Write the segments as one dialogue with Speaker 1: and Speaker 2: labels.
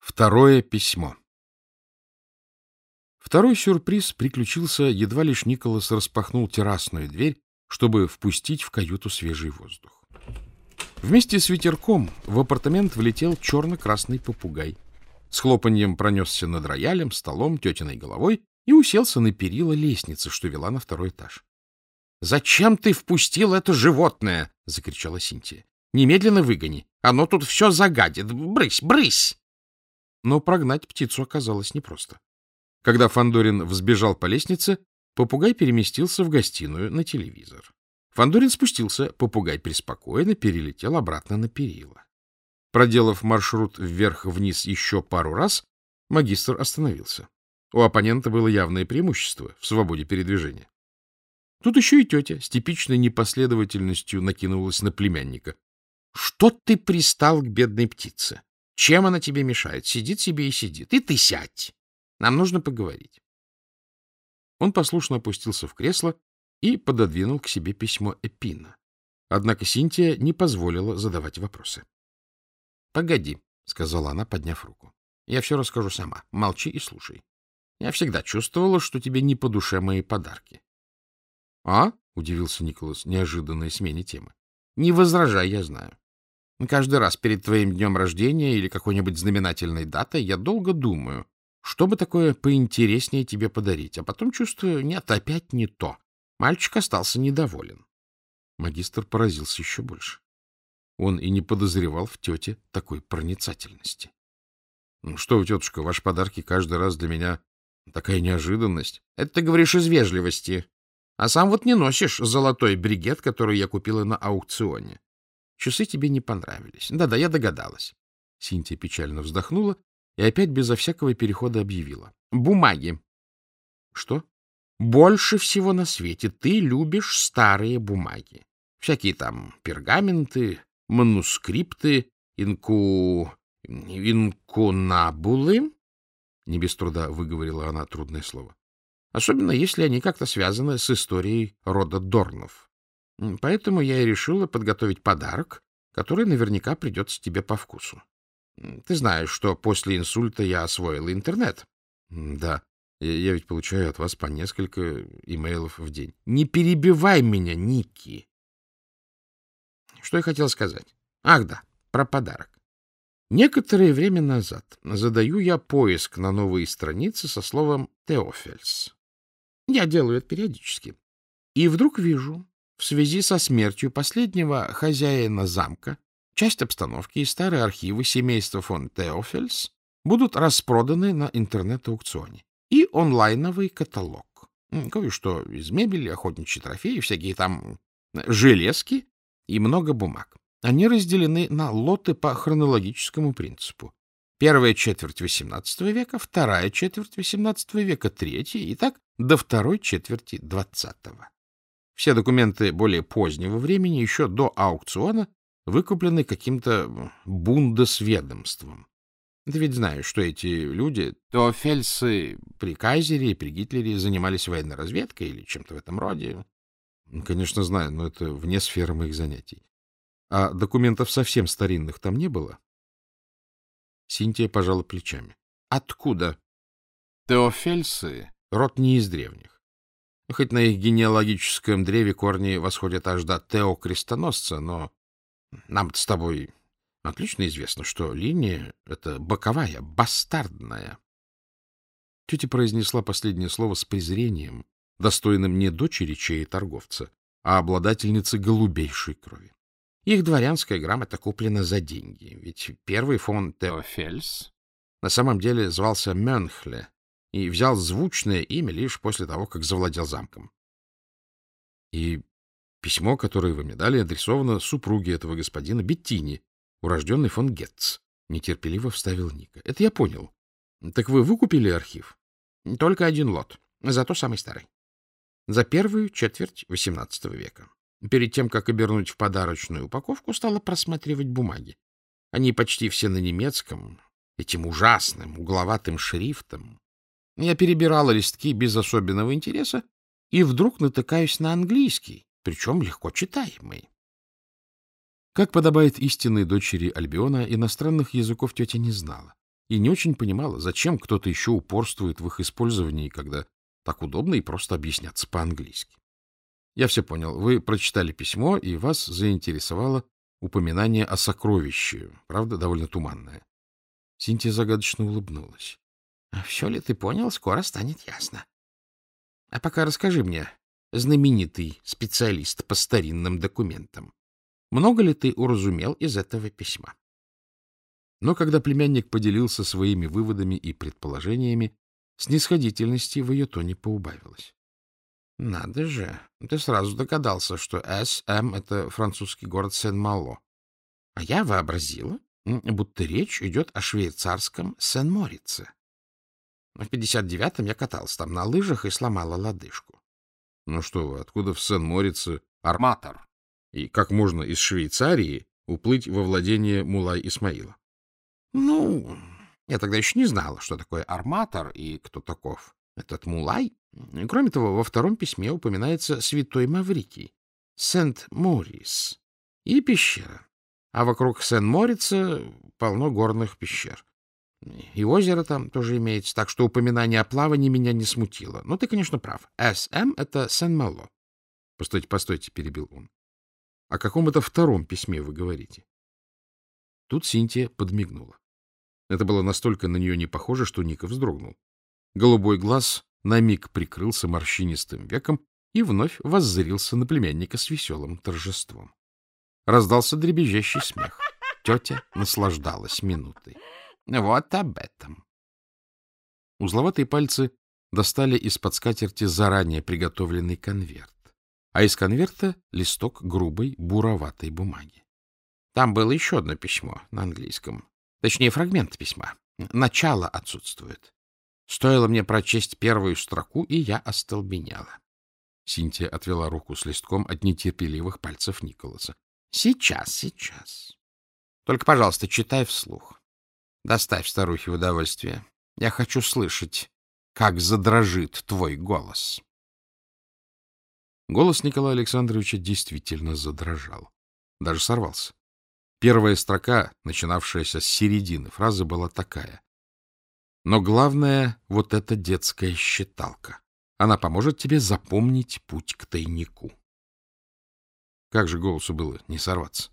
Speaker 1: Второе письмо. Второй сюрприз приключился, едва лишь Николас распахнул террасную дверь, чтобы впустить в каюту свежий воздух. Вместе с ветерком в апартамент влетел черно-красный попугай. С хлопаньем пронесся над роялем, столом, тетиной головой и уселся на перила лестницы, что вела на второй этаж. — Зачем ты впустил это животное? — закричала Синтия. — Немедленно выгони. Оно тут все загадит. Брысь, брысь! Но прогнать птицу оказалось непросто. Когда Фандорин взбежал по лестнице, попугай переместился в гостиную на телевизор. Фандорин спустился, попугай преспокойно перелетел обратно на перила. Проделав маршрут вверх-вниз еще пару раз, магистр остановился. У оппонента было явное преимущество в свободе передвижения. Тут еще и тетя с типичной непоследовательностью накинулась на племянника. — Что ты пристал к бедной птице? Чем она тебе мешает? Сидит себе и сидит. И ты сядь. Нам нужно поговорить. Он послушно опустился в кресло и пододвинул к себе письмо Эпина. Однако Синтия не позволила задавать вопросы. — Погоди, — сказала она, подняв руку. — Я все расскажу сама. Молчи и слушай. Я всегда чувствовала, что тебе не по душе мои подарки. — А? — удивился Николас неожиданной смене темы. — Не возражай, я знаю. Каждый раз перед твоим днем рождения или какой-нибудь знаменательной датой я долго думаю, что бы такое поинтереснее тебе подарить, а потом чувствую, нет, опять не то. Мальчик остался недоволен. Магистр поразился еще больше. Он и не подозревал в тете такой проницательности. Ну, — Что тетушка, ваши подарки каждый раз для меня такая неожиданность. — Это ты говоришь из вежливости. А сам вот не носишь золотой бригет, который я купила на аукционе. Часы тебе не понравились. Да-да, я догадалась. Синтия печально вздохнула и опять безо всякого перехода объявила. Бумаги. Что? Больше всего на свете ты любишь старые бумаги. Всякие там пергаменты, манускрипты, инку... инкунабулы. Не без труда выговорила она трудное слово. Особенно, если они как-то связаны с историей рода Дорнов. Поэтому я и решила подготовить подарок, который наверняка придется тебе по вкусу. Ты знаешь, что после инсульта я освоила интернет. Да, я ведь получаю от вас по несколько имейлов в день. Не перебивай меня, Ники. Что я хотел сказать? Ах да, про подарок. Некоторое время назад задаю я поиск на новые страницы со словом «Теофельс». Я делаю это периодически. И вдруг вижу, в связи со смертью последнего хозяина замка часть обстановки и старые архивы семейства фон Теофельс будут распроданы на интернет-аукционе. И онлайновый каталог. Кое-что из мебели, охотничьи трофеи, всякие там железки и много бумаг. Они разделены на лоты по хронологическому принципу. Первая четверть XVIII века, вторая четверть XVIII века, третья и так до второй четверти XX. Все документы более позднего времени, еще до аукциона, выкуплены каким-то бундесведомством. Ты ведь знаешь, что эти люди, то фельсы при Кайзере и при Гитлере занимались военной разведкой или чем-то в этом роде. Конечно, знаю, но это вне сферы моих занятий. А документов совсем старинных там не было? Синтия пожала плечами. Откуда? Теофельсы — род не из древних. Хоть на их генеалогическом древе корни восходят аж до Тео-крестоносца, но нам с тобой отлично известно, что линия — это боковая, бастардная. Тетя произнесла последнее слово с презрением, достойным не дочери чей торговца, а обладательницы голубейшей крови. Их дворянская грамота куплена за деньги, ведь первый фон Теофельс на самом деле звался Мюнхле, и взял звучное имя лишь после того, как завладел замком. И письмо, которое вы мне дали, адресовано супруге этого господина Беттини, урожденный фон Гетц, нетерпеливо вставил Ника. Это я понял. Так вы выкупили архив? Только один лот, зато самый старый. За первую четверть XVIII века. Перед тем, как обернуть в подарочную упаковку, стала просматривать бумаги. Они почти все на немецком, этим ужасным угловатым шрифтом. Я перебирала листки без особенного интереса и вдруг натыкаюсь на английский, причем легко читаемый. Как подобает истинной дочери Альбиона, иностранных языков тетя не знала и не очень понимала, зачем кто-то еще упорствует в их использовании, когда так удобно и просто объясняться по-английски. Я все понял. Вы прочитали письмо, и вас заинтересовало упоминание о сокровище, правда, довольно туманное. Синтия загадочно улыбнулась. — Все ли ты понял, скоро станет ясно. А пока расскажи мне, знаменитый специалист по старинным документам, много ли ты уразумел из этого письма? Но когда племянник поделился своими выводами и предположениями, снисходительности в ее тоне поубавилось. — Надо же, ты сразу догадался, что С.М. — это французский город Сен-Мало. А я вообразила, будто речь идет о швейцарском Сен-Морице. В 59-м я катался там на лыжах и сломала лодыжку. — Ну что вы, откуда в Сен-Морице арматор? И как можно из Швейцарии уплыть во владение Мулай Исмаила? — Ну, я тогда еще не знала, что такое арматор и кто таков этот Мулай. Кроме того, во втором письме упоминается святой Маврикий, Сент-Морис и пещера. А вокруг Сен-Морица полно горных пещер. И озеро там тоже имеется, так что упоминание о плавании меня не смутило. Но ты, конечно, прав. СМ — это Сен-Мало. Постойте, постойте, — перебил он. О каком это втором письме вы говорите? Тут Синтия подмигнула. Это было настолько на нее не похоже, что Ника вздрогнул. Голубой глаз на миг прикрылся морщинистым веком и вновь воззрился на племянника с веселым торжеством. Раздался дребезжащий смех. Тетя наслаждалась минутой. Вот об этом. Узловатые пальцы достали из-под скатерти заранее приготовленный конверт, а из конверта — листок грубой буроватой бумаги. Там было еще одно письмо на английском. Точнее, фрагмент письма. Начало отсутствует. Стоило мне прочесть первую строку, и я остолбенела. Синтия отвела руку с листком от нетерпеливых пальцев Николаса. — Сейчас, сейчас. Только, пожалуйста, читай вслух. Доставь старухе удовольствие. Я хочу слышать, как задрожит твой голос. Голос Николая Александровича действительно задрожал. Даже сорвался. Первая строка, начинавшаяся с середины фразы, была такая. Но главное — вот эта детская считалка. Она поможет тебе запомнить путь к тайнику. Как же голосу было не сорваться?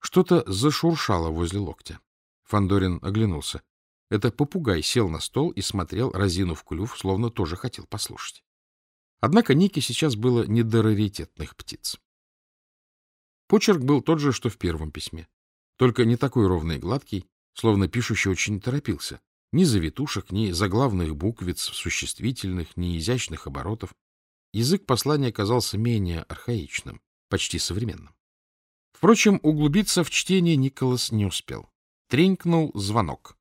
Speaker 1: Что-то зашуршало возле локтя. Фандорин оглянулся. Это попугай сел на стол и смотрел, разинув клюв, словно тоже хотел послушать. Однако Нике сейчас было не до раритетных птиц. Почерк был тот же, что в первом письме, только не такой ровный и гладкий, словно пишущий очень торопился. Ни завитушек, ни заглавных буквиц, существительных, ни изящных оборотов. Язык послания казался менее архаичным, почти современным. Впрочем, углубиться в чтение Николас не успел. Тренькнул звонок.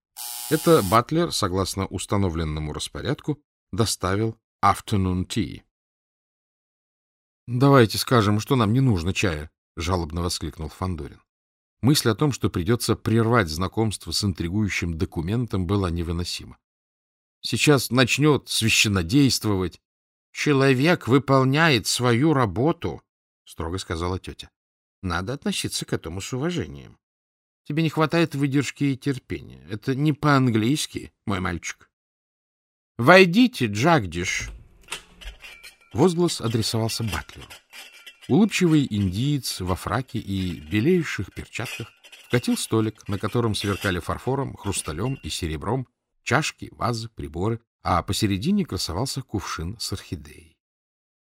Speaker 1: Это Батлер, согласно установленному распорядку, доставил afternoon tea. — Давайте скажем, что нам не нужно чая, — жалобно воскликнул Фандорин. Мысль о том, что придется прервать знакомство с интригующим документом, была невыносима. Сейчас начнет священнодействовать. — Человек выполняет свою работу, — строго сказала тетя. — Надо относиться к этому с уважением. Тебе не хватает выдержки и терпения. Это не по-английски, мой мальчик. «Войдите, Джагдиш!» Возглас адресовался Батлеру. Улыбчивый индиец во фраке и белейших перчатках вкатил столик, на котором сверкали фарфором, хрусталем и серебром чашки, вазы, приборы, а посередине красовался кувшин с орхидеей.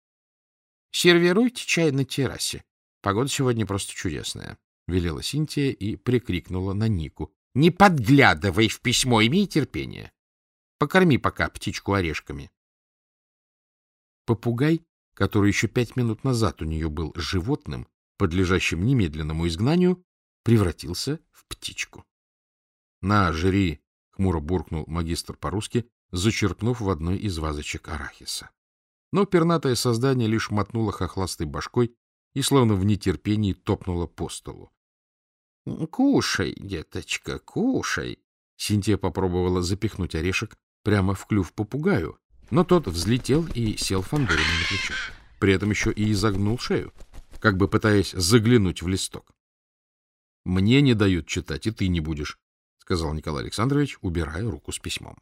Speaker 1: — Сервируйте чай на террасе. Погода сегодня просто чудесная. — велела Синтия и прикрикнула на Нику. — Не подглядывай в письмо, имей терпение. Покорми пока птичку орешками. Попугай, который еще пять минут назад у нее был животным, подлежащим немедленному изгнанию, превратился в птичку. — На, жри! — хмуро буркнул магистр по-русски, зачерпнув в одной из вазочек арахиса. Но пернатое создание лишь мотнуло хохластой башкой и словно в нетерпении топнула по столу. — Кушай, деточка, кушай. Синтия попробовала запихнуть орешек прямо в клюв попугаю, но тот взлетел и сел Фандорину на плечо. При этом еще и изогнул шею, как бы пытаясь заглянуть в листок. — Мне не дают читать, и ты не будешь, — сказал Николай Александрович, убирая руку с письмом.